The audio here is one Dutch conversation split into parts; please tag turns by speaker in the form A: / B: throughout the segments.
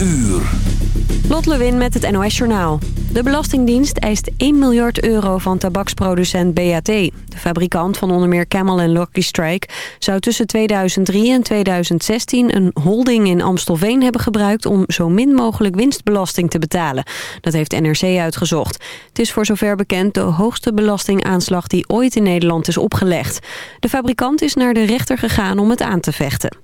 A: uur.
B: Lot Lewin met het NOS Journaal. De Belastingdienst eist 1 miljard euro van tabaksproducent BAT. De fabrikant van onder meer Camel en Lucky Strike... zou tussen 2003 en 2016 een holding in Amstelveen hebben gebruikt... om zo min mogelijk winstbelasting te betalen. Dat heeft NRC uitgezocht. Het is voor zover bekend de hoogste belastingaanslag die ooit in Nederland is opgelegd. De fabrikant is naar de rechter gegaan om het aan te vechten.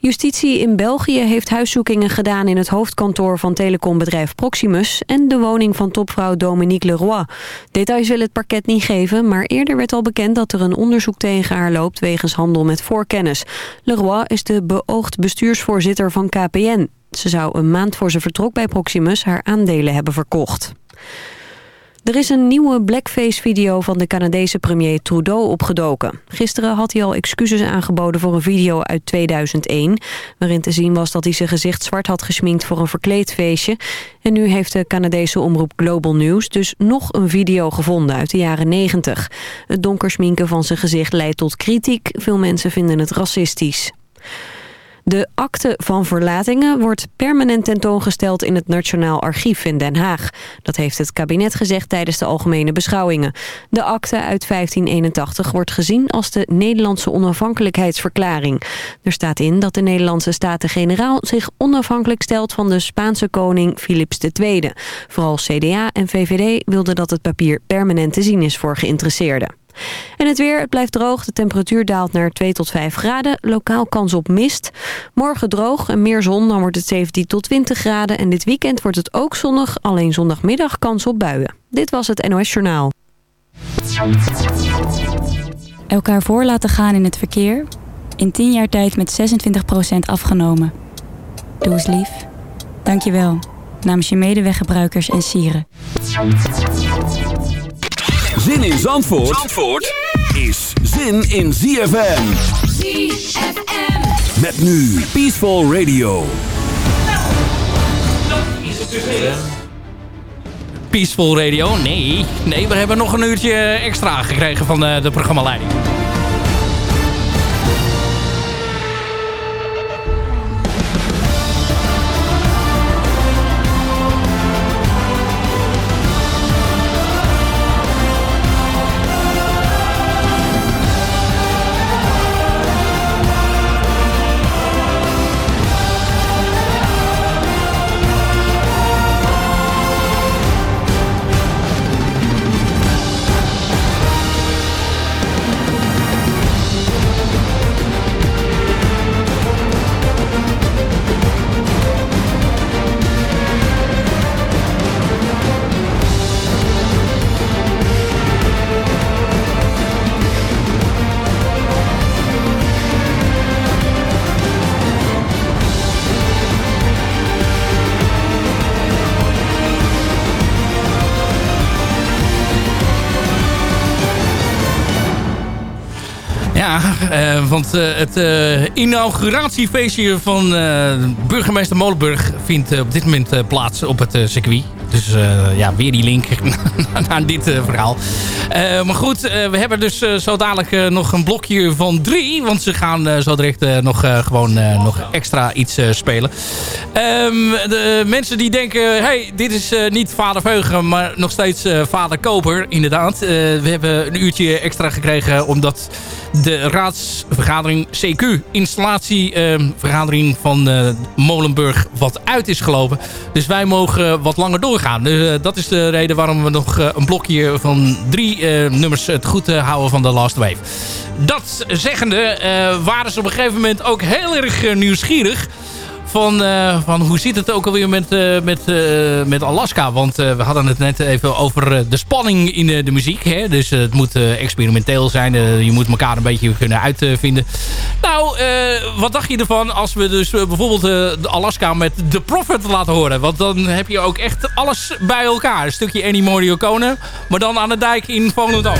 B: Justitie in België heeft huiszoekingen gedaan in het hoofdkantoor van telecombedrijf Proximus en de woning van topvrouw Dominique Leroy. Details wil het parket niet geven, maar eerder werd al bekend dat er een onderzoek tegen haar loopt wegens handel met voorkennis. Leroy is de beoogd bestuursvoorzitter van KPN. Ze zou een maand voor ze vertrok bij Proximus haar aandelen hebben verkocht. Er is een nieuwe blackface-video van de Canadese premier Trudeau opgedoken. Gisteren had hij al excuses aangeboden voor een video uit 2001... waarin te zien was dat hij zijn gezicht zwart had gesminkt voor een verkleedfeestje. En nu heeft de Canadese omroep Global News dus nog een video gevonden uit de jaren 90. Het donkersminken van zijn gezicht leidt tot kritiek. Veel mensen vinden het racistisch. De akte van verlatingen wordt permanent tentoongesteld in het Nationaal Archief in Den Haag. Dat heeft het kabinet gezegd tijdens de algemene beschouwingen. De akte uit 1581 wordt gezien als de Nederlandse onafhankelijkheidsverklaring. Er staat in dat de Nederlandse Staten-Generaal zich onafhankelijk stelt van de Spaanse koning Philips II. Vooral CDA en VVD wilden dat het papier permanent te zien is voor geïnteresseerden. En het weer, het blijft droog. De temperatuur daalt naar 2 tot 5 graden. Lokaal kans op mist. Morgen droog en meer zon, dan wordt het 17 tot 20 graden. En dit weekend wordt het ook zonnig. Alleen zondagmiddag kans op buien. Dit was het NOS Journaal.
C: Elkaar voor laten gaan in het verkeer. In 10 jaar tijd met 26% afgenomen. Doe eens lief. Dank je wel. Namens je medeweggebruikers en sieren.
A: Zin in Zandvoort, Zandvoort is zin in ZFM. ZFM. Met nu Peaceful Radio.
D: Peaceful Radio? Nee, nee, we hebben nog een uurtje extra gekregen van de, de programmaleiding. Want uh, het uh, inauguratiefeestje van burgemeester Molenburg vindt op dit moment plaats op het circuit. Dus ja, weer die link naar dit verhaal. maar goed, we hebben dus zo dadelijk nog een blokje van drie. Want ze gaan zo direct nog gewoon nog extra iets spelen. Um, de mensen die denken, hey, dit is niet vader Veugen, maar nog steeds vader Koper. Inderdaad, we hebben een uurtje extra gekregen omdat de raadsvergadering CQ, installatievergadering uh, van uh, Molenburg, wat uit is gelopen. Dus wij mogen wat langer doorgaan. Dus, uh, dat is de reden waarom we nog een blokje van drie nummers het goed houden van de Last Wave. Dat zeggende waren ze op een gegeven moment ook heel erg nieuwsgierig van, uh, van hoe zit het ook alweer met, uh, met, uh, met Alaska. Want we hadden het net even over de spanning in de muziek. Hè? Dus het moet experimenteel zijn. je moet elkaar een beetje kunnen uitvinden. Nou, wat dacht je ervan als we dus bijvoorbeeld de Alaska met The Prophet laten horen? Want dan heb je ook echt alles bij elkaar. Een stukje Annie Morricone, maar dan aan de dijk in Volendam.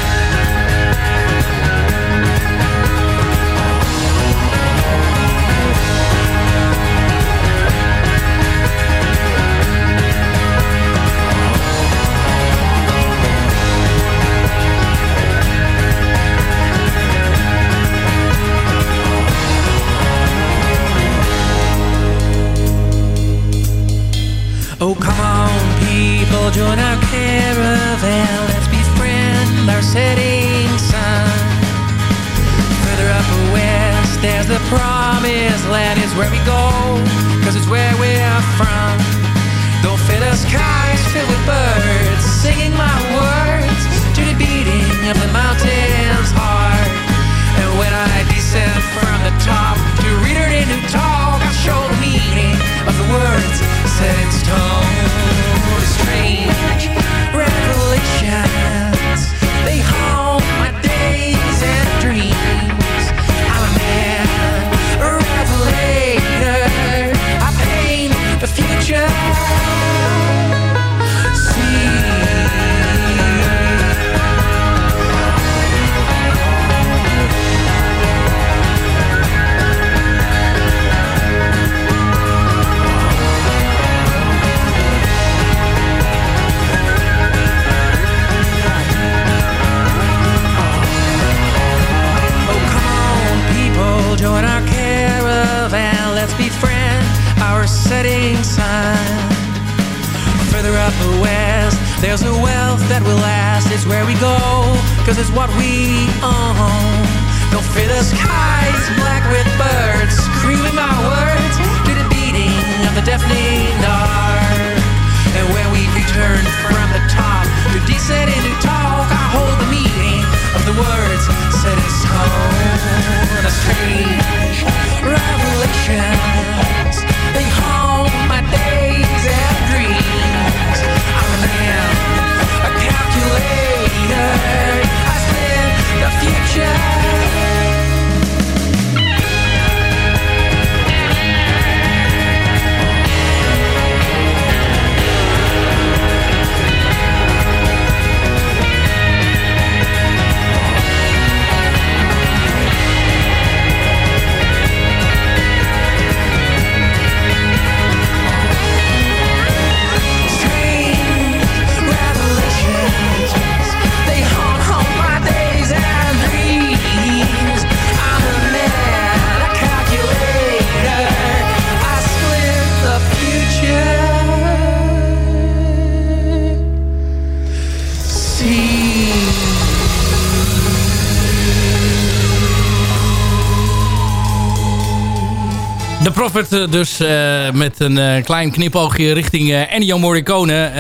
D: De Prophet eh, dus eh, met een eh, klein knipoogje richting uh, Ennio Morricone.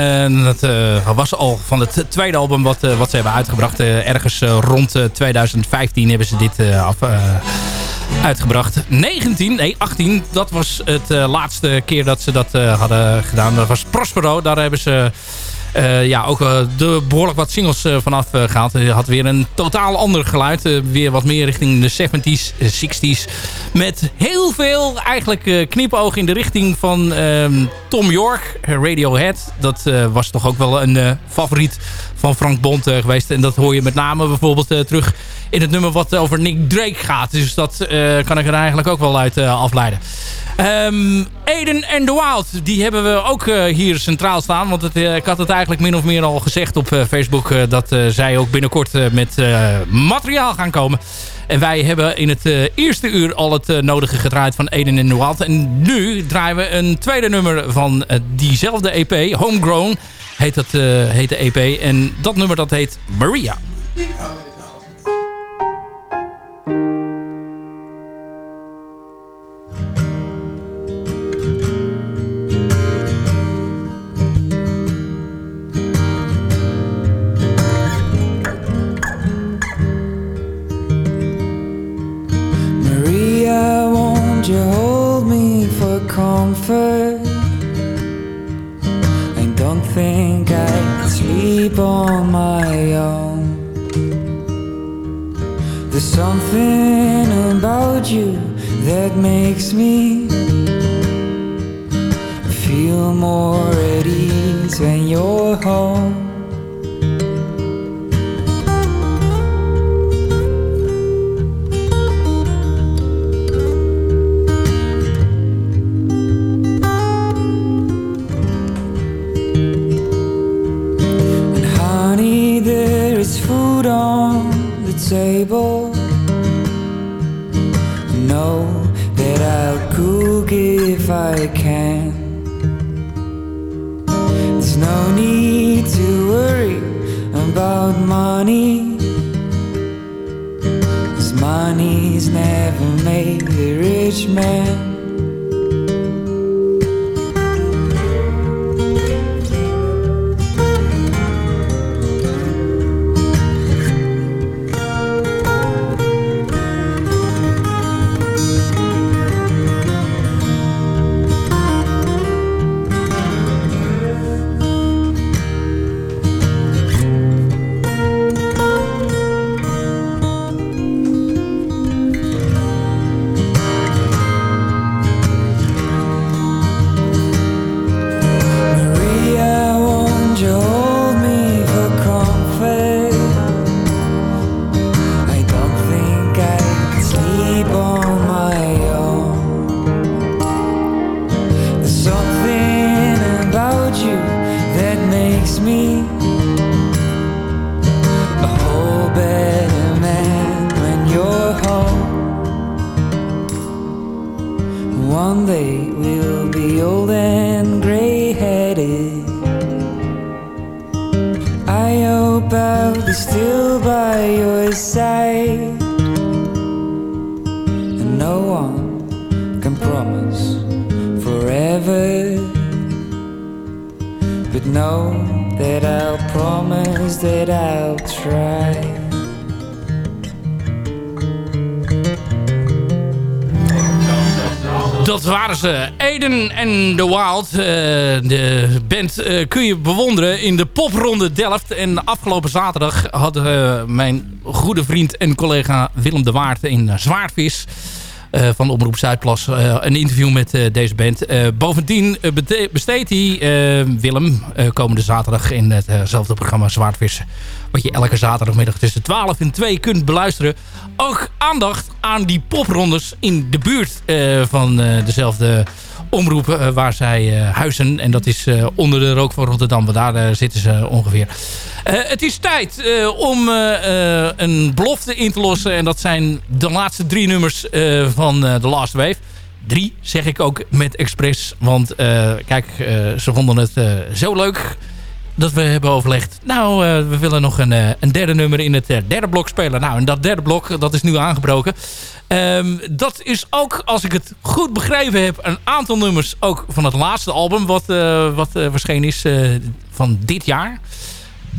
D: Dat was al van het tweede album wat, wat ze hebben uitgebracht. Ergens rond eh, 2015 hebben ze dit af, uitgebracht. 19, nee 18, dat was het laatste keer dat ze dat hadden gedaan. Dat was Prospero, daar hebben ze... eh, ja, ook eh, de behoorlijk wat singles eh, vanaf eh, gehaald. Hij had weer een totaal ander geluid. weer wat meer richting de 70s, eh, 60s. Met heel veel eigenlijk knipoog in de richting van ehm, Tom York, Radiohead. Dat was toch ook wel een favoriet van Frank Bond geweest. En dat hoor je met name bijvoorbeeld terug in het nummer wat over Nick Drake gaat. Dus dat kan ik er eigenlijk ook wel uit afleiden. Ehm Eden and the Wild, die hebben we ook eh, hier centraal staan. Want het, eh, ik had het eigenlijk min of meer al gezegd op eh, Facebook... dat zij ook binnenkort met materiaal gaan komen. En wij hebben in het eerste uur al het nodige gedraaid van Eden and the Wild. En nu draaien we een tweede nummer van diezelfde EP, Homegrown... Heet, dat, heet de EP. En dat nummer dat heet. Maria,
E: comfort? I don't think I can sleep on my own. There's something about you that makes me feel more at ease when you're home. Old and gray headed. I hope I'll be still by your side. And no one can promise forever. But know that I'll promise that I'll try.
D: Dat waren ze. Eden en The Wild. Eh, de band eh, kun je bewonderen in de popronde Delft. En afgelopen zaterdag had eh, mijn goede vriend en collega Willem de Waard in Zwaardvis... eh, van Omroep Zuidplas eh, een interview met eh, deze band. Bovendien besteedt hij, Willem, komende zaterdag in hetzelfde programma Zwaardvis... wat je elke zaterdagmiddag tussen 12 en 2 kunt beluisteren... ook aandacht aan die poprondes in de buurt van dezelfde omroep eh, waar zij eh, huizen. En dat is eh, onder de rook van Rotterdam, want daar zitten ze ongeveer. Het is tijd om een belofte in te lossen. En dat zijn de laatste drie nummers van The Last Wave. Drie zeg ik ook met expres. Want kijk, ze vonden het zo leuk dat we hebben overlegd. Nou, we willen nog een, een derde nummer in het derde blok spelen. Nou, en dat derde blok, dat is nu aangebroken. Ehm, dat is ook, als ik het goed begrepen heb... een aantal nummers ook van het laatste album... wat, eh, wat eh, verschenen is eh, van dit jaar.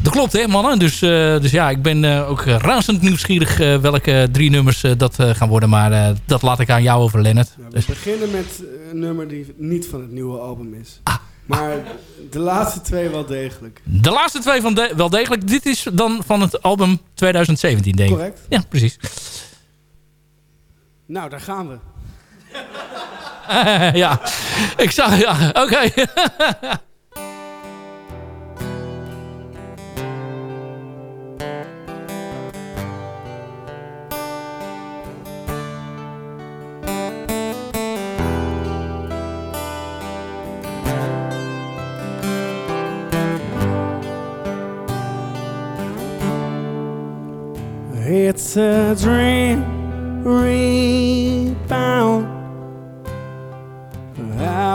D: Dat klopt, hè, mannen? Dus, dus ja, ik ben ook razend nieuwsgierig... welke drie nummers dat gaan worden. Maar dat laat ik aan jou over, Lennart.
F: Nou, we
D: Dus-
F: beginnen met een nummer die niet van het nieuwe album is. Maar de laatste twee wel degelijk.
D: De laatste twee van de, wel degelijk. Dit is dan van het album 2017, denk ik.
F: Correct.
D: Ja, precies.
F: Nou, daar gaan we.
D: ja, ik zag... Ja, oké.
F: It's a dream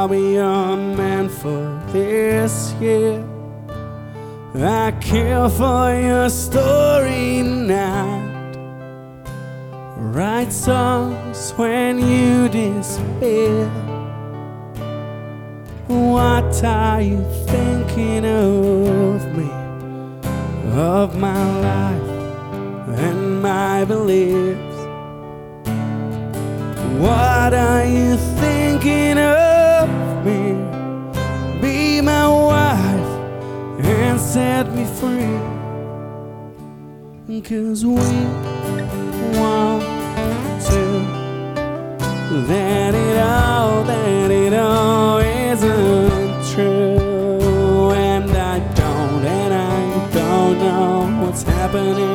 F: I'll be your man for this year. I care for your story night. Write songs when you despair. What are you thinking of me? Of my life and my beliefs. What are you thinking of my wife and set me free. Cause we want to that it all, that it all isn't true. And I don't, and I don't know what's happening.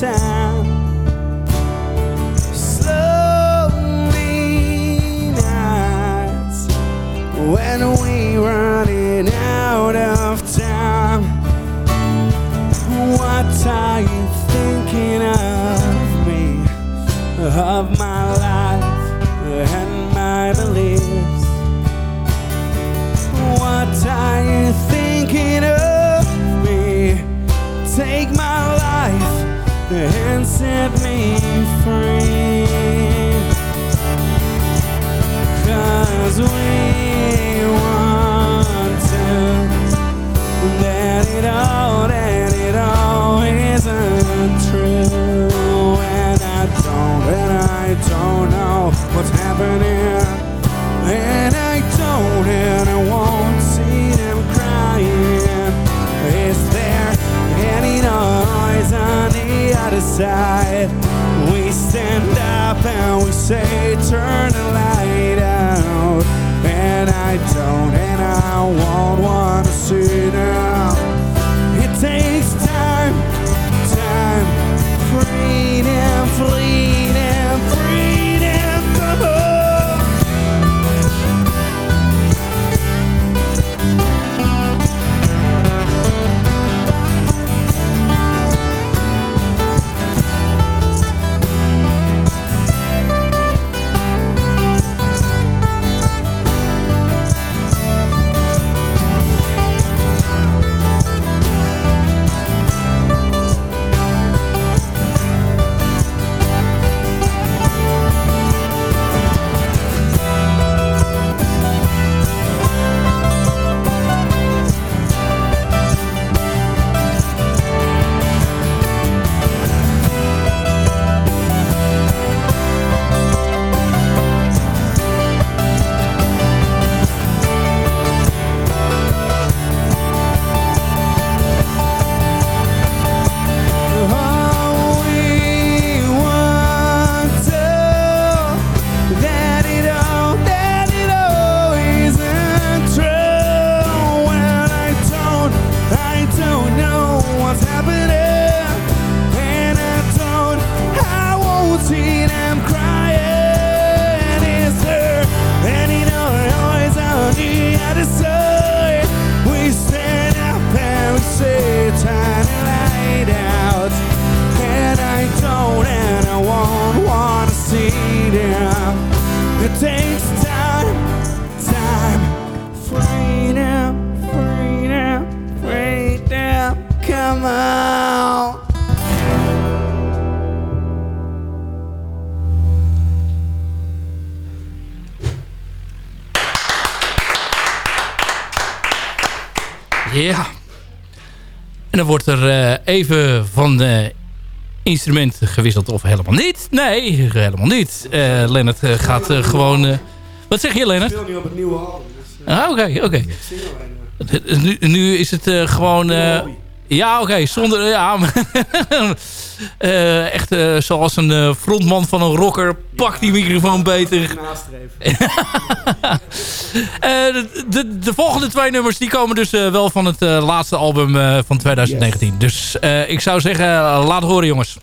F: time. say turn
D: van instrument gewisseld of helemaal niet? Nee, helemaal niet. Eh, Lennart eh, gaat eh, gewoon... wat zeg je, Lennart?
F: Ik speel nu op het nieuwe album. Dus,
D: ah, oké, okay,
F: oké.
D: Nu, nu, is het gewoon... ja, oké, zonder... Ja, Eh, echt eh, zoals een eh, frontman van een rocker. Pak die microfoon beter. de, de, volgende twee nummers die komen dus wel van het laatste album van 2019. Dus ik zou zeggen, laat horen jongens.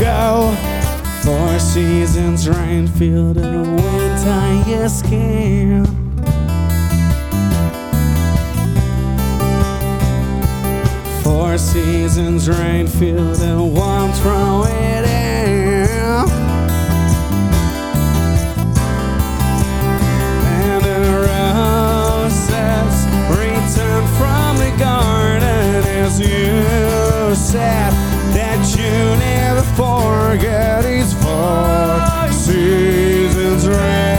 F: go. Four seasons, rain, filled and winter, yes, can. Four seasons, rain, filled and one from it. And the roses return from the garden as you said that you never forget its four seasons rain.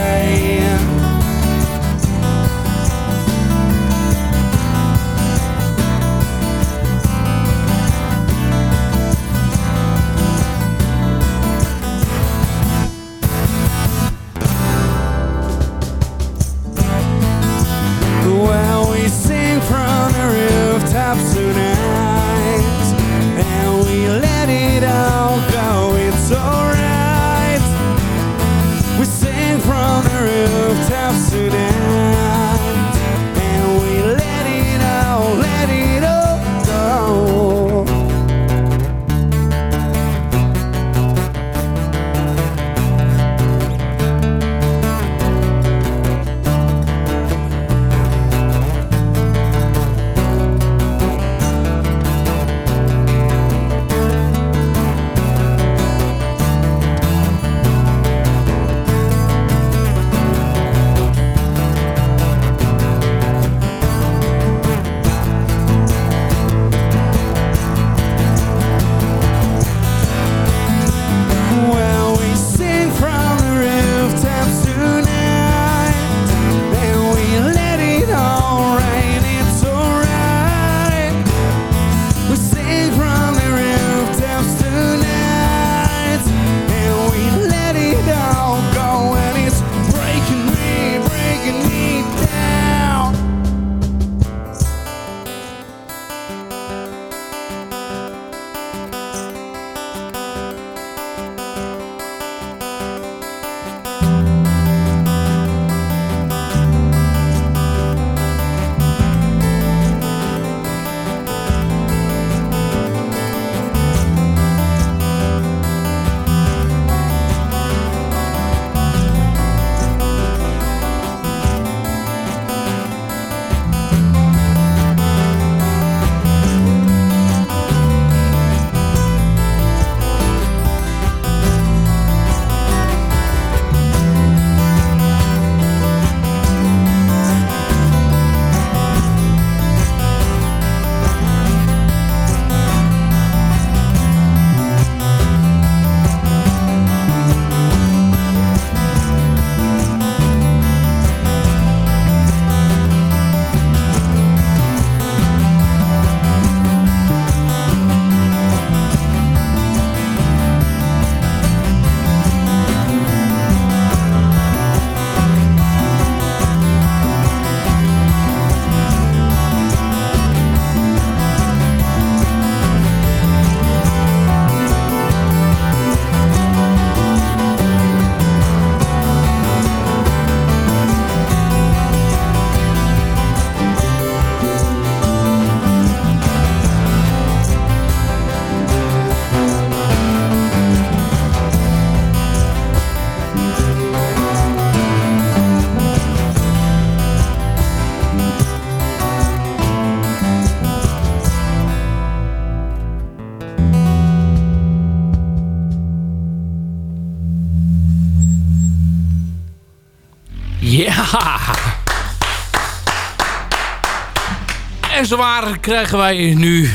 D: En krijgen wij nu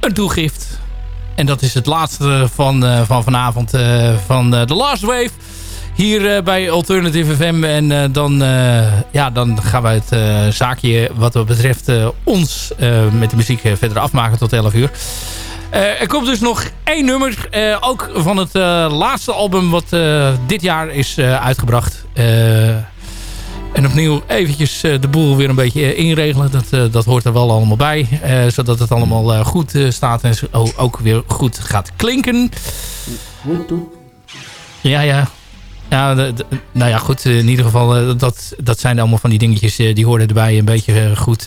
D: een toegift. En dat is het laatste van, eh, van vanavond eh, van eh, The Last Wave. Hier bij Alternative FM. En dan, ja, dan gaan wij het zaakje wat wat betreft ons met de muziek verder afmaken tot 11 uur. Er komt dus nog één nummer. ook van het laatste album wat dit jaar is uitgebracht. En opnieuw eventjes eh, de boel weer een beetje eh, inregelen. Dat, eh, dat hoort er wel allemaal bij. eh, zodat het allemaal goed staat en ook weer goed gaat klinken. Ja, ja. Ja, de- de- nou ja, goed. In ieder geval, eh, dat, dat zijn allemaal van die dingetjes eh, die horen erbij. Een beetje eh, goed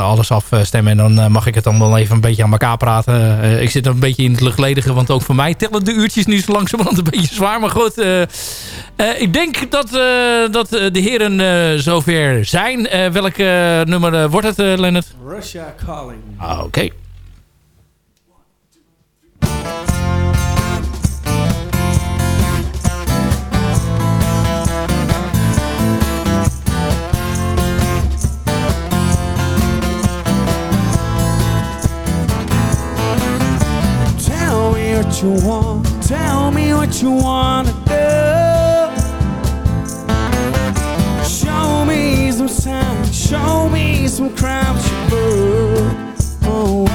D: alles afstemmen. En dan mag ik het allemaal even een beetje aan elkaar praten. Ik zit een beetje in het luchtledige, want ook voor mij tellen de uurtjes nu zo langzamerhand een beetje zwaar. Maar goed, ik denk dat, dat de heren zover zijn. Welk nummer wordt het, Leonard?
F: Russia calling.
D: Ah, Oké.
F: You want. Tell me what you wanna do. Show me some signs. Show me some crimes you put. Oh.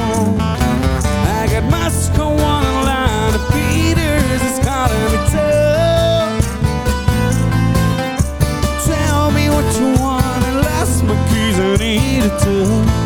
F: I got Moscow on the line. and Peters is calling me too. Tell me what you want. I lost my keys and need it too.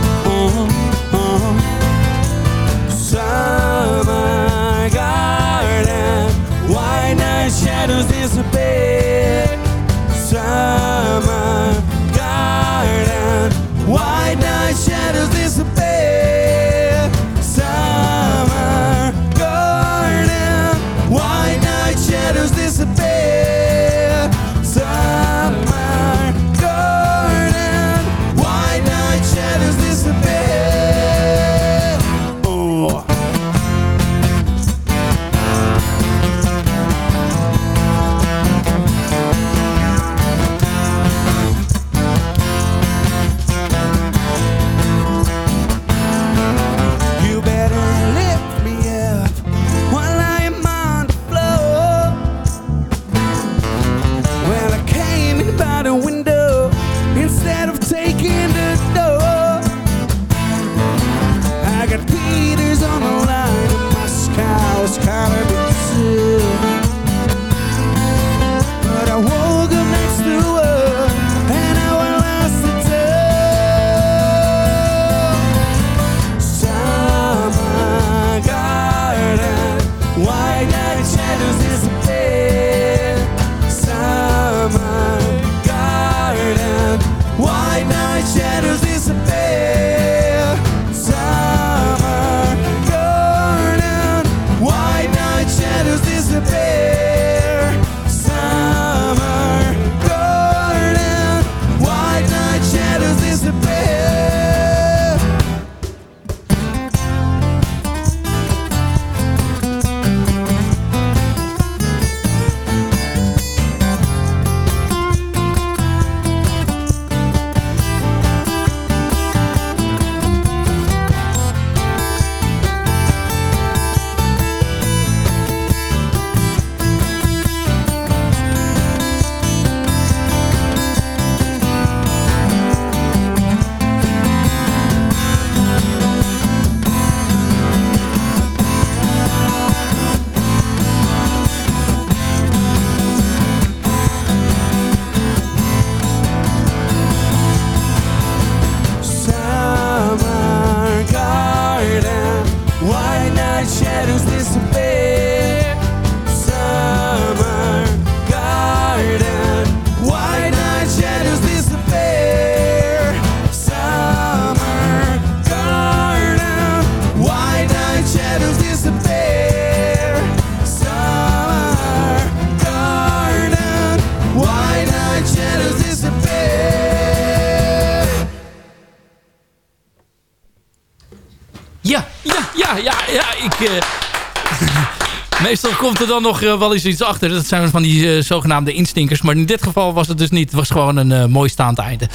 D: Er dan nog eh, wel eens iets achter. Dat zijn van die eh, zogenaamde instinkers. Maar in dit geval was het dus niet. Het was gewoon een eh, mooi staand einde.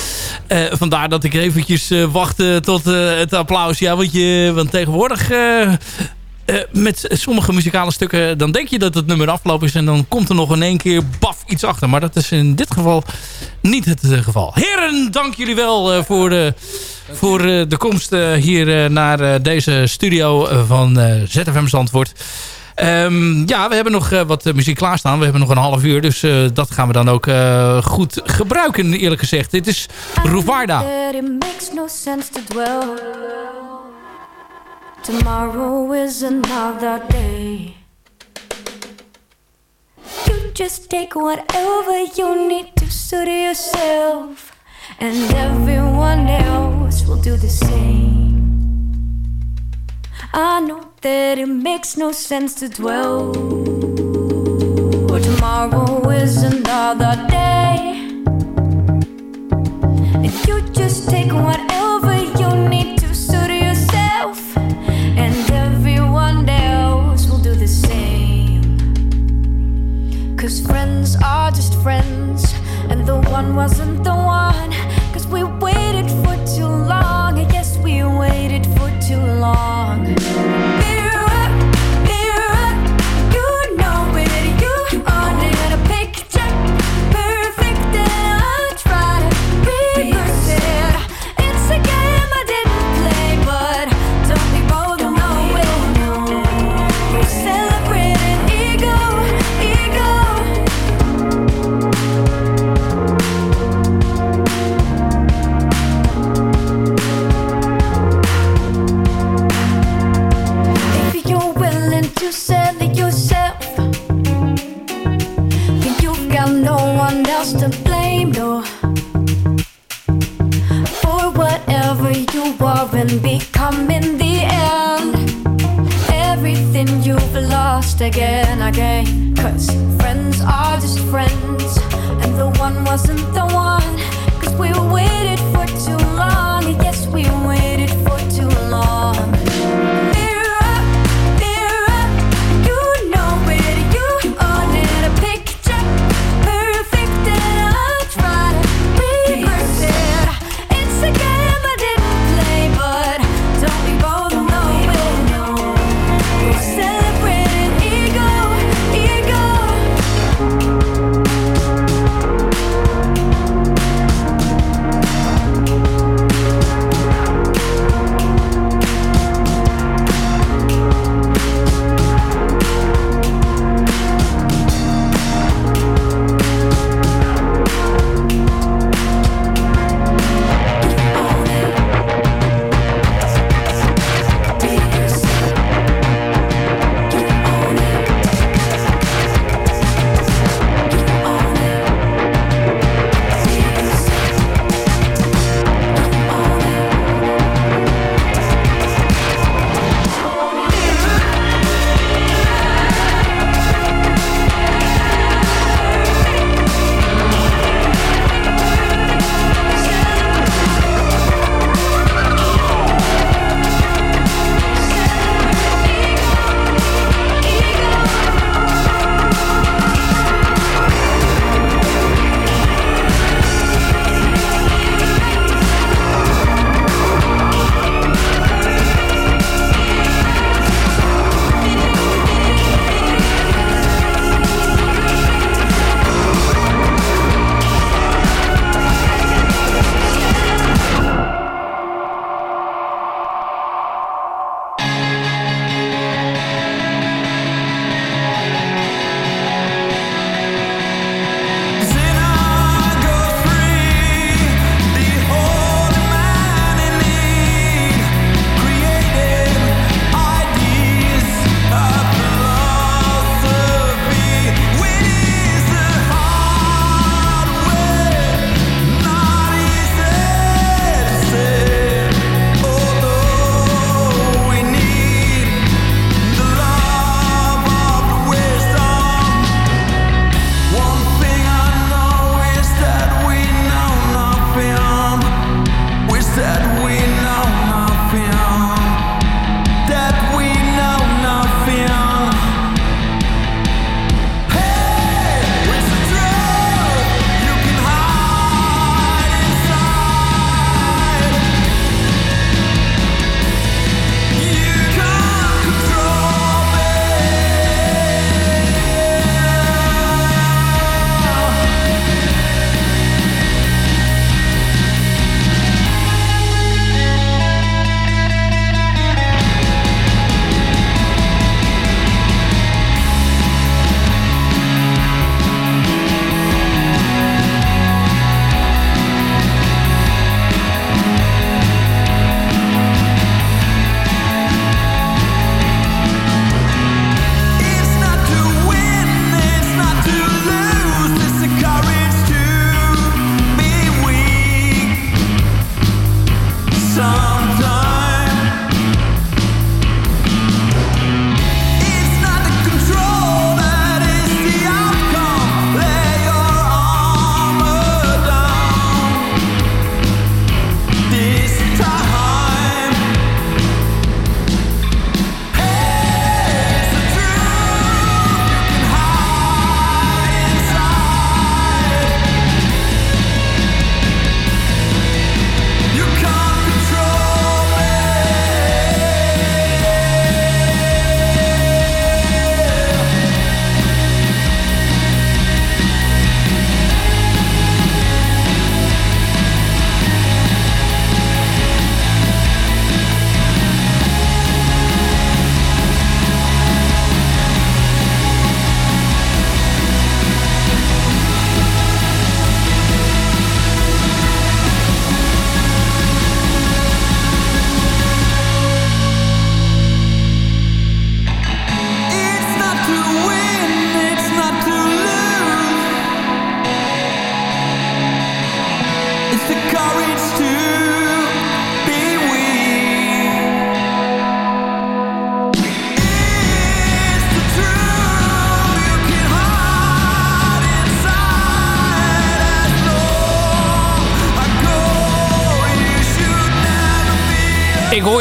D: Vandaar dat ik eventjes wachtte tot het applaus. Ja, want, je, want tegenwoordig... met sommige muzikale stukken... dan denk je dat het nummer afgelopen is... en dan komt er nog in één keer baf iets achter. Maar dat is in dit geval niet het geval. Heren, dank jullie wel voor, de, voor de komst hier naar deze studio van ZFM Zandvoort. Ehm, ja, we hebben nog eh, wat eh, muziek klaarstaan. We hebben nog een half uur, dus eh, dat gaan we dan ook goed gebruiken, eerlijk gezegd. Dit is Ruvarda.
G: Tomorrow is another day. You just take whatever you need to suit yourself, and everyone else will do the same. I know that it makes no sense to dwell. Tomorrow is another day. And you just take whatever you need to suit yourself, and everyone else will do the same. Cause friends are just friends, and the one wasn't the one. Cause we waited for too long, and yes, we waited for too long. Become in the end everything you've lost again, again. Cause friends are just friends, and the one wasn't the one. Cause we waited for too long, yes, we waited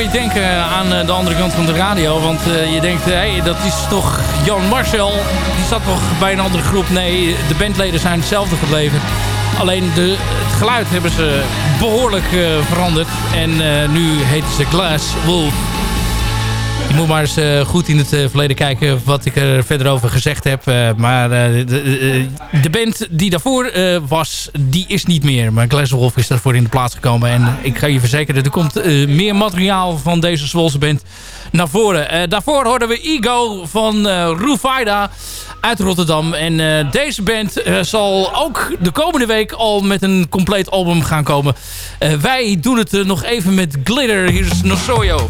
D: je denken aan eh, de andere kant van de radio. Want uh, je denkt, hey, dat is toch Jan Marcel. Die zat nog bij een andere groep. Nee, de bandleden zijn hetzelfde gebleven. Alleen de, het geluid hebben ze behoorlijk veranderd. En nu heet ze Glass Wolf. Je moet maar eens uh, goed in het uh, verleden kijken wat ik er verder over gezegd heb. Uh, maar de, de, band die daarvoor was, die is niet meer. Maar Glasswolf is daarvoor in de plaats gekomen. En ik ga je verzekeren, er komt meer materiaal van deze Zwolse band naar voren. daarvoor hoorden we Ego van Rufaida uit Rotterdam. En deze band zal ook de komende week al met een compleet album gaan komen. wij doen het nog even met Glitter. Hier is Nosoyo.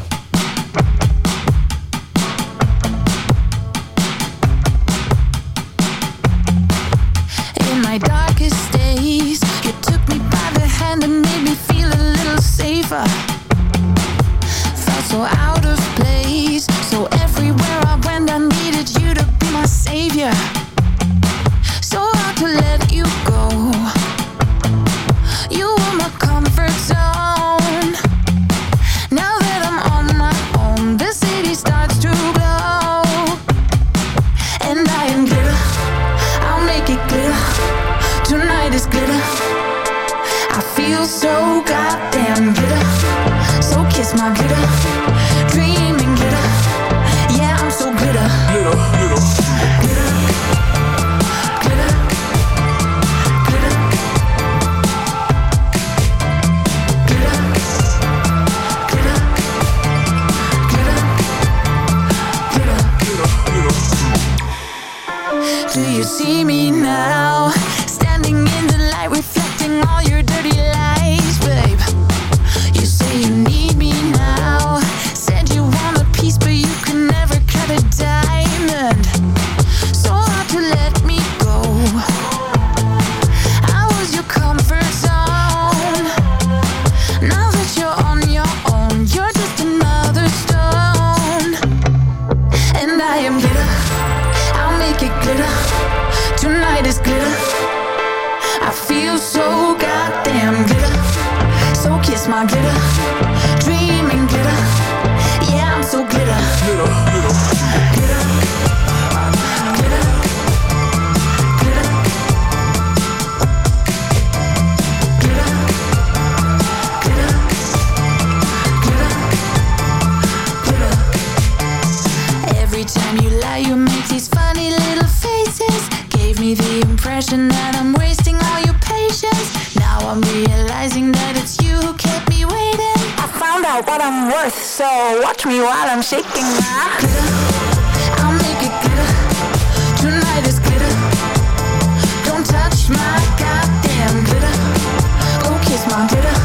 H: Safer Felt so out of place. So everywhere I went I needed you to be my savior I am glitter. I'll make it glitter. Tonight is glitter. I feel so goddamn glitter. So kiss my glitter. Dreaming glitter. Yeah, I'm so glitter. Glitter. Me the impression that I'm wasting all your patience. Now I'm realizing that it's you who kept me waiting. I found out what I'm worth, so watch me while I'm shaking my glitter. I'll make it glitter. Tonight is glitter. Don't touch my goddamn glitter. Go kiss my glitter.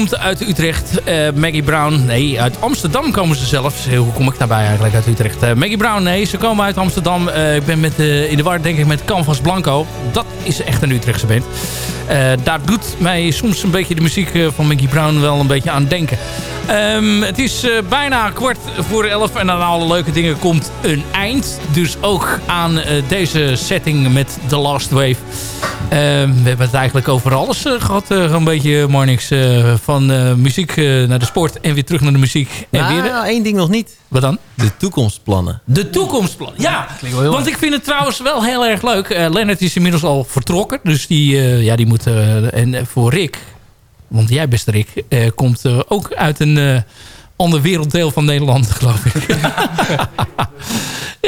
D: Komt uit Utrecht. Eh, Maggie Brown, nee, uit Amsterdam komen ze zelfs. Hoe kom ik daarbij eigenlijk uit Utrecht? Eh, Maggie Brown, nee, ze komen uit Amsterdam. Eh, ik ben met, in de war denk ik met Canvas Blanco. Dat is echt een Utrechtse band. Daar doet mij soms een beetje de muziek van Maggie Brown wel een beetje aan denken. Ehm, het is eh, bijna kwart voor elf en aan alle leuke dingen komt een eind. Dus ook aan eh, deze setting met The Last Wave. Ehm, we hebben het eigenlijk over alles eh, gehad. eh, een beetje, Marnix. eh, van eh, muziek eh, naar de sport en weer terug naar de muziek. En
I: Nou,
D: weer,
I: één ding nog niet.
D: wat dan?
I: De toekomstplannen.
D: De toekomstplan. Ja, want ik vind het trouwens wel heel erg leuk. Eh Lennart is inmiddels al vertrokken. Dus die, eh, ja, die moet... en voor Rick, want jij beste Rick... eh, komt eh, ook uit een eh, ander werelddeel van Nederland, geloof ik.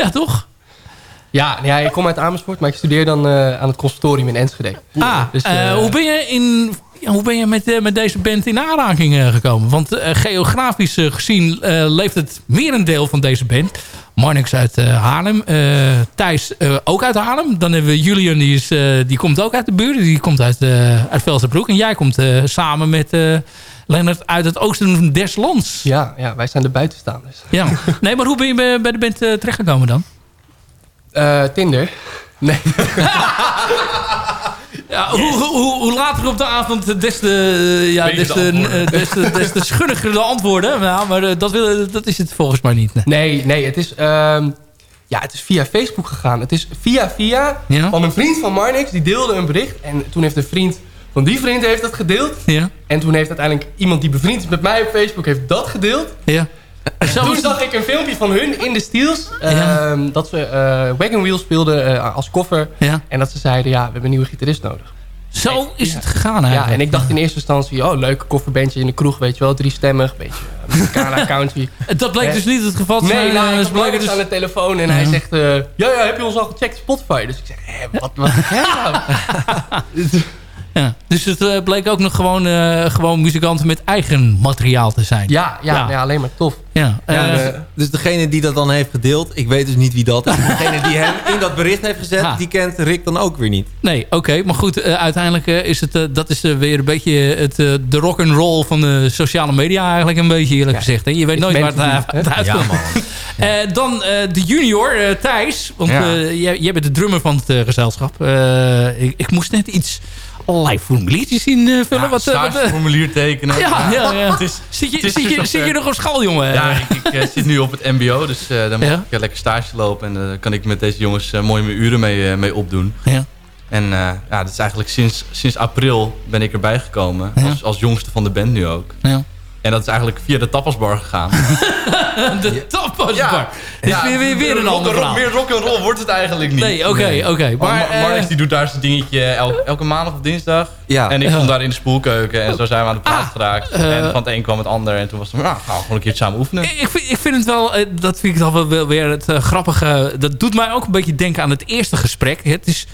D: ja, toch?
J: Ja, ja, ik kom uit Amersfoort, maar ik studeer dan aan het conservatorium in Enschede.
D: Ah,
J: Dus,
D: hoe ben je, in, hoe ben je met, met deze band in aanraking gekomen? Want geografisch gezien leeft het merendeel van deze band. Marnix uit eh, Haarlem. eh, Thijs eh, ook uit Haarlem. Dan hebben we Julian, die, is, die komt ook uit de buurt. Die komt uit, uit Velsenbroek. En jij komt samen met Lennart uit het oosten des lands.
J: Ja, ja, wij zijn de buitenstaanders.
D: Ja. Nee, maar hoe ben je bij, de band terechtgekomen dan?
J: Tinder. Nee.
D: Ja, hoe, hoe, hoe later op de avond, des te, ja, des te, eh, des te, des te schunniger de antwoorden. Ja, maar eh, dat, wil, dat is het volgens mij niet. Nee.
J: Nee, het is, ehm, ja, het is via Facebook gegaan. Het is via via
D: Ja?
J: van een vriend van Marnix. Die deelde een bericht. En toen heeft een vriend van die vriend heeft dat gedeeld.
D: Ja,
J: En toen heeft uiteindelijk iemand die bevriend is met mij op Facebook... heeft dat gedeeld.
D: ja. Zo
J: Toen zag ik een filmpje van hun in de Steels.
D: Ja.
J: ehm, dat ze eh Wagon Wheel speelden eh, als koffer.
D: Ja.
J: En dat ze zeiden, ja, we hebben een nieuwe gitarist nodig.
D: Zo is
J: Ja.
D: het gegaan
J: Ja,
D: eigenlijk.
J: en ik dacht in eerste instantie, oh, leuk kofferbandje in de kroeg, weet je wel, driestemmig, beetje uh, Americana country.
D: Dat bleek
J: Nee.
D: dus niet het geval te
J: Nee,
D: zijn.
J: nou,
D: eh,
J: ik Marcus
D: dus-
J: aan de telefoon en
D: Ja.
J: hij zegt, eh, ja, ja, heb je ons al gecheckt Spotify? Dus ik zeg, hé, wat, wat nou?
D: ja. Dus het eh, bleek ook nog gewoon, eh, gewoon muzikanten met eigen materiaal te zijn.
J: Ja, ja,
D: Ja.
J: ja. alleen maar tof.
D: Ja, eh,
I: Ja, dus, dus degene die dat dan heeft gedeeld, ik weet dus niet wie dat is. Degene die hem in dat bericht heeft gezet, die kent Rick dan ook weer niet.
D: Nee, oké. maar goed, uiteindelijk is het, dat is weer een beetje het, de rock and roll van de sociale media eigenlijk een beetje eerlijk
J: Ja.
D: gezegd. Hè? Je weet nooit waar het, het uitkomt. Eh, dan eh, de junior, Thijs. Want
K: Ja.
D: jij, jij bent de drummer van het gezelschap. Eh, ik, ik moest net iets allerlei formuliertjes invullen.
K: Ja,
D: wat, eh, wat, eh,
K: stageformulier tekenen.
D: ja, ja, ja.
K: Het is,
D: Zit je,
K: het is
D: zit,
K: dus
D: je,
K: nog,
D: zit je
K: eh,
D: nog op school, jongen?
K: Ja, ik, ik eh, zit nu op het mbo, dus eh, dan mag
D: Ja.
K: ik eh, lekker stage lopen. En dan kan ik met deze jongens eh, mooi mijn uren mee, eh, mee opdoen.
D: Ja.
K: En eh, ja, dat is eigenlijk sinds, sinds april ben ik erbij gekomen.
D: Ja.
K: Als, als jongste van de band nu ook.
D: Ja.
K: En dat is eigenlijk via de tapasbar gegaan.
D: De tapasbar. Dit is weer, weer, weer een
K: rock-
D: ander
K: rock-
D: verhaal.
K: Meer rock and roll wordt het eigenlijk niet.
D: Nee, oké, oké.
K: Maar
D: Maar,
K: Marnix die doet daar zijn dingetje el- elke maandag of dinsdag.
I: Ja.
K: En ik
D: Ja.
K: stond daar in de spoelkeuken en zo zijn we aan de praat
D: Ah,
K: geraakt.
D: eh,
K: en van het een kwam het ander en toen was het, nou, gaan we gewoon een keer samen oefenen.
D: Ik vind, ik vind het wel, eh, dat vind ik dan wel wel weer het grappige. Dat doet mij ook een beetje denken aan het eerste gesprek. Het is,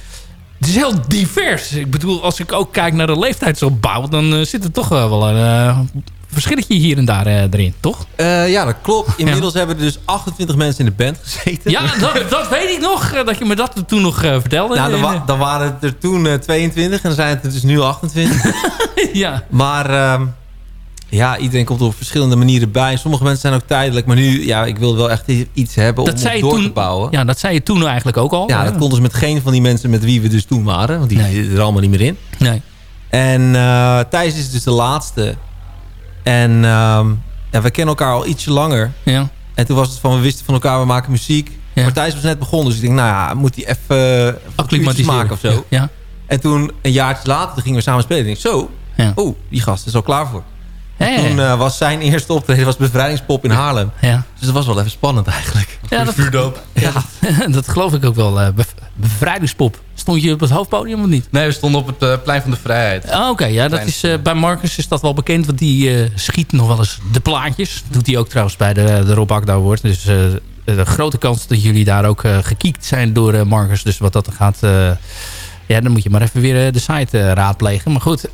D: het is heel divers. Ik bedoel, als ik ook kijk naar de leeftijdsopbouw, dan zit er toch wel een verschilletje hier en daar eh, erin, toch?
I: Eh, ja, dat klopt. Inmiddels hebben er dus 28 mensen in de band gezeten.
D: Ja, dat, dat weet ik nog, eh, dat je me dat toen nog vertelde.
I: Nou, dan,
D: En,
I: wa- dan waren het er toen eh, 22 en dan zijn het er dus nu 28.
D: eh, ja.
I: maar ehm, ja, iedereen komt op verschillende manieren bij. Sommige mensen zijn ook tijdelijk. Maar nu, ja, ik wilde wel echt iets hebben om
D: zei
I: door te bouwen.
D: ja, dat zei je toen eigenlijk ook al.
I: Ja,
D: hè?
I: dat kon dus met geen van die mensen met wie we dus toen waren. Want die
D: Nee.
I: zitten er allemaal niet meer in.
D: Nee.
I: En Thijs is dus de laatste. En ehm, ja, we kennen elkaar al ietsje langer.
D: Ja.
I: En toen was het van, we wisten van elkaar, we maken muziek.
D: Ja.
I: Maar Thijs was net begonnen. Dus ik denk, nou ja, moet hij even uh,
D: Acclimatiseren.
I: maken of zo.
D: Ja.
I: En toen, een jaartje later, toen gingen we samen spelen. En ik denk, zo,
D: Ja.
I: oh, die gast is al klaar voor. Toen eh, was zijn eerste optreden was bevrijdingspop in Haarlem.
D: ja.
I: Dus dat was wel even spannend eigenlijk.
D: Ja, dat,
K: Vuurdoop.
D: ja, dat geloof ik ook wel. eh, bev- bevrijdingspop. Stond je op het hoofdpodium of niet?
K: Nee, we stonden op het eh, plein van de vrijheid.
D: Ah, Oké, ja, dat is, eh, bij Marcus is dat wel bekend. Want die eh, schiet nog wel eens de plaatjes. Doet hij ook trouwens bij de, de Rob Akda wordt. Dus de grote kans dat jullie daar ook gekiekt zijn door Marcus. Dus wat dat gaat... ja, dan moet je maar even weer de site raadplegen. Maar goed,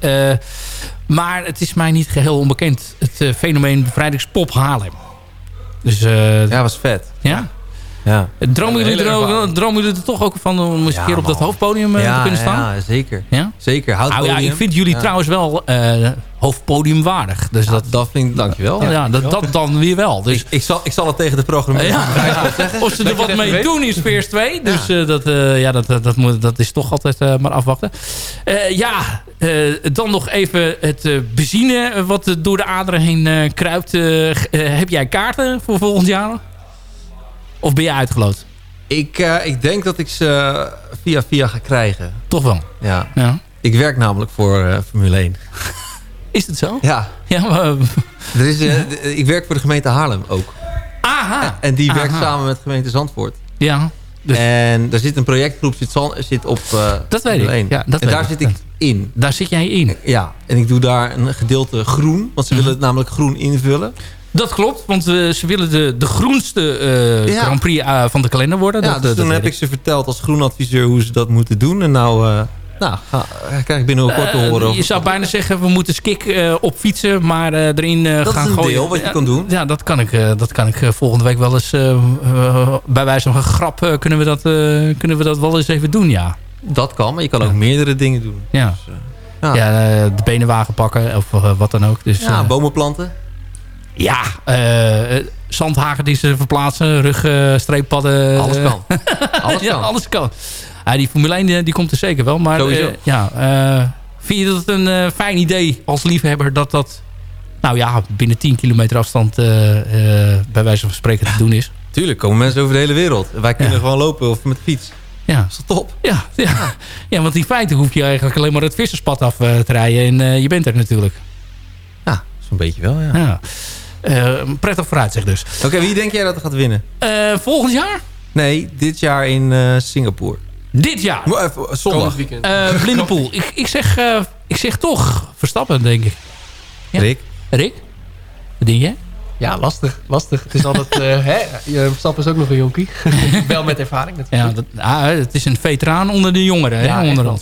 D: maar het is mij niet geheel onbekend. Het fenomeen bevrijdingspop Haarlem. Dus
I: Ja, was vet.
D: ja.
I: Ja.
D: Dromen jullie, er, ook- dromen jullie er toch ook van om eens een
I: Ja,
D: keer op dat hoofdpodium eh, te kunnen staan?
I: Ja, zeker.
D: Ja?
I: Zeker.
D: Nou ja, ik vind jullie
I: Ja.
D: trouwens wel eh hoofdpodiumwaardig. Dus
I: Ja,
D: dat,
I: dat vind ik, dankjewel.
D: ja, ja, dat, dat dan weer wel. Dus,
I: Ik, ik, zal, ik zal het tegen de programmeur
D: ja, of ze er wat mee
J: even
D: doen is Veers 2. Dus eh, dat, eh, ja, dat, dat, moet, dat is toch altijd eh, maar afwachten. Eh, ja, eh, dan nog even het eh, benzine wat door de aderen heen eh, kruipt. Heb jij kaarten voor volgend jaar? Of ben je uitgeloot?
I: Ik, eh, ik denk dat ik ze eh, via via ga krijgen.
D: Toch wel.
I: Ja.
D: Ja.
I: Ik werk namelijk voor eh, Formule 1.
D: Is het zo?
I: Ja.
D: Ja, maar,
I: Er is, ik werk voor de gemeente Haarlem ook.
D: aha.
I: En die werkt
D: Aha.
I: samen met de gemeente Zandvoort.
D: Ja, Dus-
I: En daar zit een projectgroep zit, zit op
D: Dat weet ik.
I: Formule 1.
D: Ja, dat
I: en
D: weet
I: daar
D: ik.
I: zit ik in.
D: daar zit jij in.
I: Ja, en ik doe daar een gedeelte groen. Want ze
D: Mhm.
I: willen het namelijk groen invullen.
D: Dat klopt, want eh, ze willen de, de groenste
I: Ja.
D: Grand Prix eh, van de kalender worden.
I: Ja,
D: dat,
I: dus toen heb ik ze verteld als groenadviseur hoe ze dat moeten doen. En nou, eh, nou ga, krijg ik binnenkort te
D: Eh,
I: horen. of-
D: je zou bijna zeggen, we moeten skik op fietsen, maar erin eh,
I: Dat is
D: gaan
I: een
D: gooien.
I: deel wat je
D: Ja,
I: kan doen.
D: Ja, dat kan ik, dat kan ik volgende week wel eens, bij wijze van een grap, kunnen, we dat, kunnen we dat wel eens even doen, ja.
I: Dat kan, maar je kan ook meerdere dingen doen.
D: Ja,
I: ja.
D: ja. eh, de benenwagen pakken of wat dan ook. Dus,
I: Ja, bomen planten.
D: Ja eh, eh, zandhagen die ze verplaatsen, rugstreeppadden.
I: Alles kan. Alles
D: ja,
I: kan.
D: alles kan. Die Formule 1 die, komt er zeker wel. Maar
I: Sowieso.
D: eh, ja, eh, vind je dat een eh, fijn idee als liefhebber dat dat... Nou ja, binnen 10 kilometer afstand eh, eh, bij wijze van spreken te doen is.
I: Tuurlijk, komen mensen over de hele wereld. Wij kunnen
D: Ja.
I: gewoon lopen of met de fiets.
D: Ja,
I: Dat is toch top?
D: ja, ja. ja, want in feite hoef je eigenlijk alleen maar het visserspad af eh, te rijden. En eh, je bent er natuurlijk.
I: Ja, zo'n beetje wel, ja.
D: Ja. Eh, prettig vooruitzicht dus.
I: Oké, wie denk jij dat er gaat winnen?
D: Eh, volgend jaar?
I: Nee, dit jaar in eh, Singapore.
D: Dit jaar.
I: Zondag.
J: Komend weekend.
D: Eh Blindepoel. ik, ik, zeg, eh, ik zeg toch Verstappen, denk ik. Ja.
I: Rick?
D: Rick? Wat denk jij?
J: Ja, lastig. Lastig. Het is altijd... eh hè, je Verstappen is ook nog een jonkie. Wel met ervaring
D: Ja,
J: natuurlijk.
D: dat, ah, het is een veteraan onder de jongeren, hè,
J: Ja, echt
D: onder
J: wel.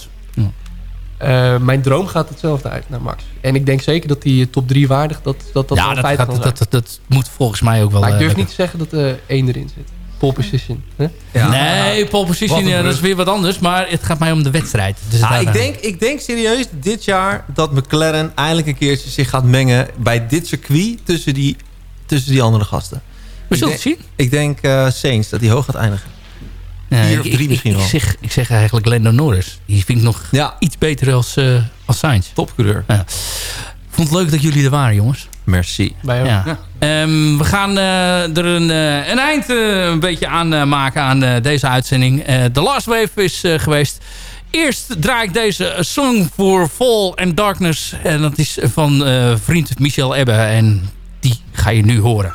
J: Eh, mijn droom gaat hetzelfde uit naar Max. En ik denk zeker dat die top 3 waardig... dat dat, dat
D: ja, dat,
J: feit
D: gaat, dat, dat, dat moet volgens mij ook wel...
J: Maar ik
D: eh,
J: durf niet te zeggen dat er één erin zit. Pole position. Hè?
D: nee, pole position, ja, dat is weer wat anders. Maar het gaat mij om de wedstrijd. Dus
I: Ah,
D: daar-
I: ik, denk, ik denk serieus dit jaar dat McLaren eindelijk een keertje zich gaat mengen bij dit circuit tussen die, tussen die andere gasten.
D: We zullen
I: ik
D: het zien.
I: Ik denk eh Saints dat die hoog gaat eindigen.
D: Ja,
I: vier
D: ik-
I: of drie
D: ik-
I: misschien
D: ik,
I: wel.
D: Ik zeg, ik zeg eigenlijk Lando Norris. Die vind ik nog
I: Ja,
D: iets beter als, eh als Sainz.
I: topcoureur.
D: Ik vond het leuk dat jullie er waren, jongens.
I: Merci.
J: Bij jou.
D: Ja. Ehm, we gaan eh, er een, eh, een eind eh, een beetje aan eh, maken aan eh, deze uitzending. Eh The Last Wave is eh, geweest. Eerst draai ik deze Song for Fall and Darkness. En dat is van eh, vriend Michel Ebbe. En die ga je nu horen.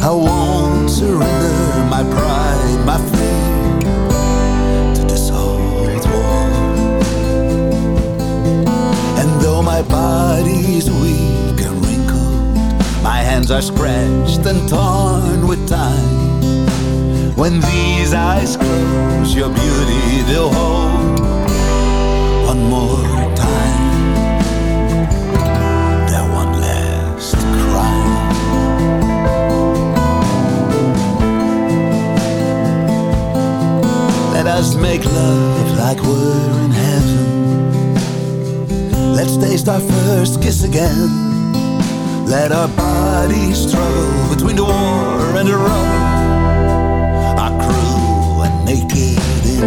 L: I won't surrender my pride, my faith to this old war. And though my body's weak and wrinkled, my hands are scratched and torn with time. When these eyes close, your beauty they'll hold one more Us make love like we're in heaven. Let's taste our first kiss again. Let our bodies struggle between the war and the rubble. Our crew are naked in.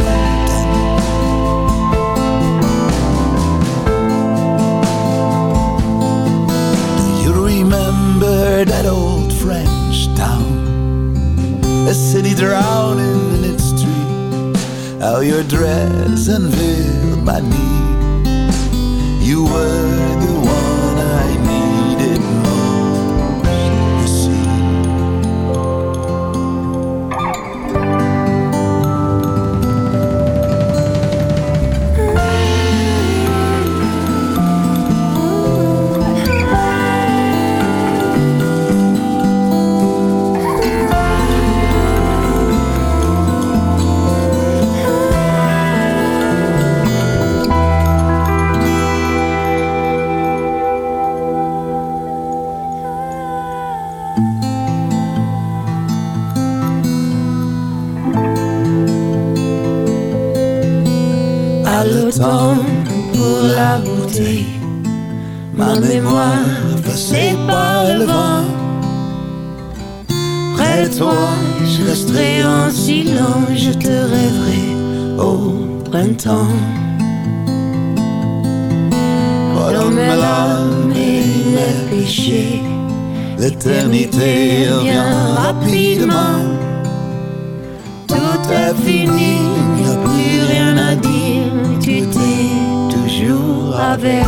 L: Do you remember that old French town? A city drowning. How your dress unveiled my knee. You were
H: passée par le vent. Près de toi, je resterai en silence, je te rêverai au printemps. Dans mes larmes et mes péchés,
L: L'éternité revient rapidement.
H: tout est fini, il n'y a plus rien à dire, tu étais toujours avec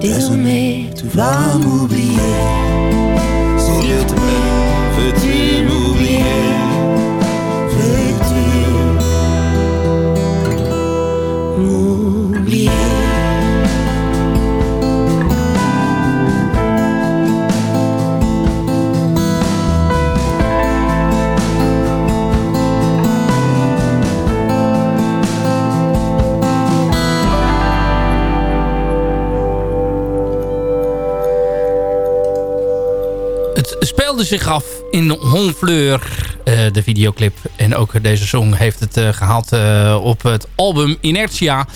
H: Désormais, tu vas m'oublier.
D: Zich af in Honfleur, eh de videoclip. En ook deze song heeft het eh, gehaald eh, op het album Inertia.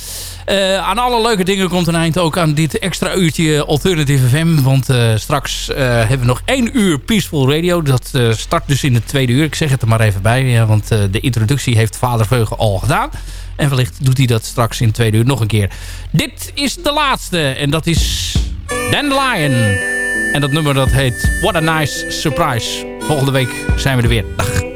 D: Aan alle leuke dingen komt een eind ook aan dit extra uurtje Alternative FM. Want straks hebben we nog één uur Peaceful Radio. Dat start dus in het tweede uur. Ik zeg het er maar even bij. want de introductie heeft Vader Veugen al gedaan. En wellicht doet hij dat straks in het tweede uur nog een keer. Dit is de laatste. En dat is Dandelion. En dat nummer dat heet What a Nice Surprise. Volgende week zijn we er weer. Dag.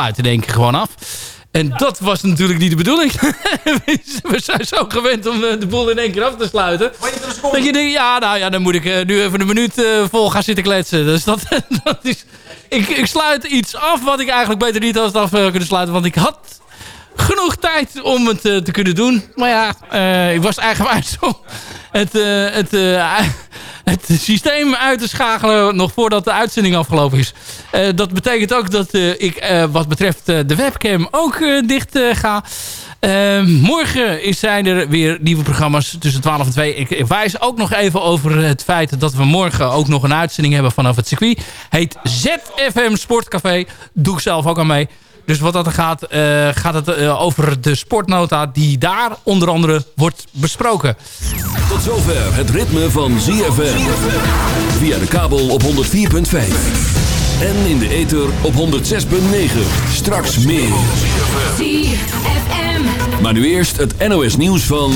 D: Sluit, ik sluit in één keer gewoon af. En dat was natuurlijk niet de bedoeling. We zijn zo gewend om eh, de boel in één keer af te sluiten. Dat je denkt, ja, nou ja, dan moet ik eh, nu even een minuut eh, vol gaan zitten kletsen. Dus dat, dat is... Ik, ik sluit iets af wat ik eigenlijk beter niet had af kunnen sluiten. Want ik had genoeg tijd om het te kunnen doen. Maar ja, ik was eigenwijs om het, eh, het, eh, het systeem uit te schakelen nog voordat de uitzending afgelopen is. Eh, dat betekent ook dat ik wat betreft de webcam ook dicht ga. Morgen zijn er weer nieuwe programma's tussen 12 en 2. Ik, ik wijs ook nog even over het feit dat we morgen ook nog een uitzending hebben vanaf het circuit. Heet ZFM Sportcafé. Doe ik zelf ook aan mee. Dus wat dat gaat, eh, gaat het eh, over de sportnota die daar onder andere wordt besproken.
A: Tot zover het ritme van ZFM. Via de kabel op 104.5. En in de ether op 106.9. Straks meer.
G: ZFM.
A: Maar nu eerst het NOS nieuws van...